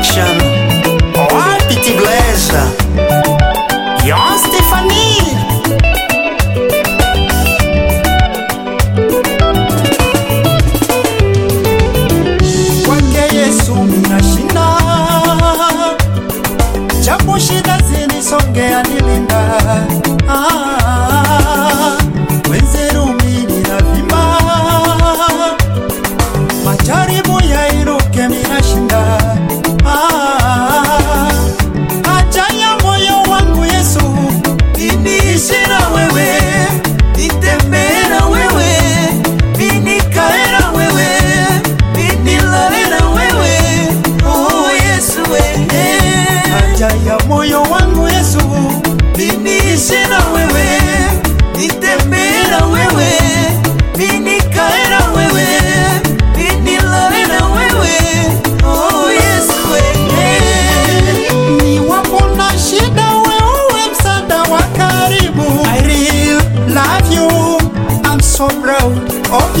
attraction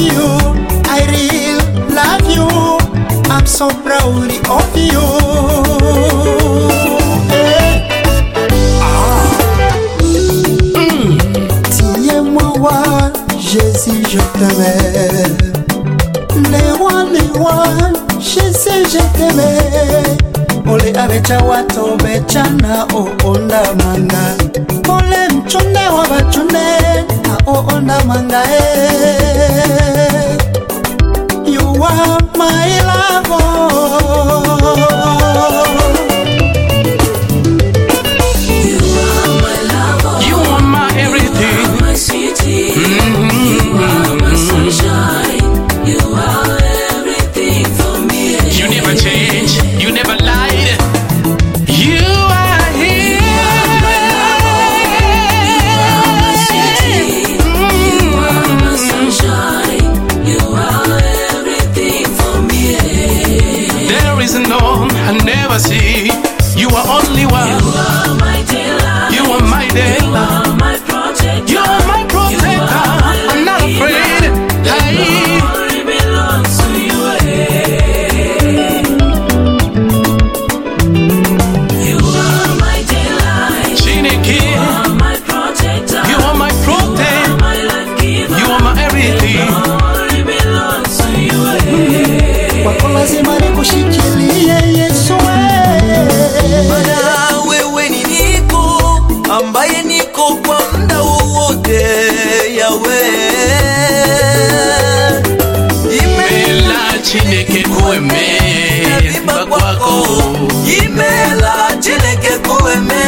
you, I really love you. I'm so proud of you. Eh, mm, Jésus, je t'aime. Lewa, lewa, Jésus, je t'aime. Ole abecha wato bechana o ola mana. Ole mchunde wa. onda manga eh. You are my love. on, I never see. yawe imela Chineke kueme na kwako. imela Chineke kueme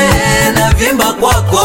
na vimba kwako.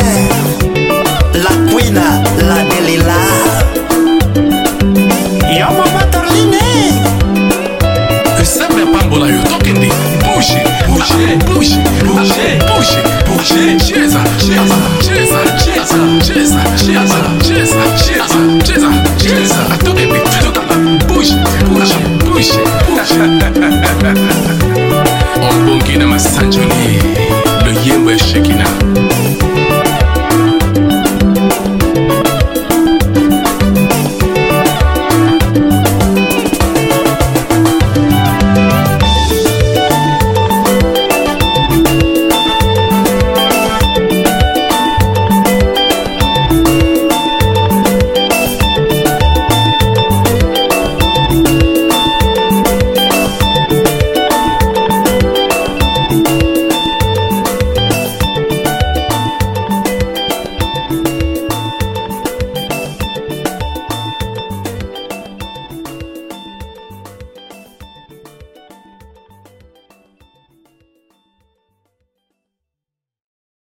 That's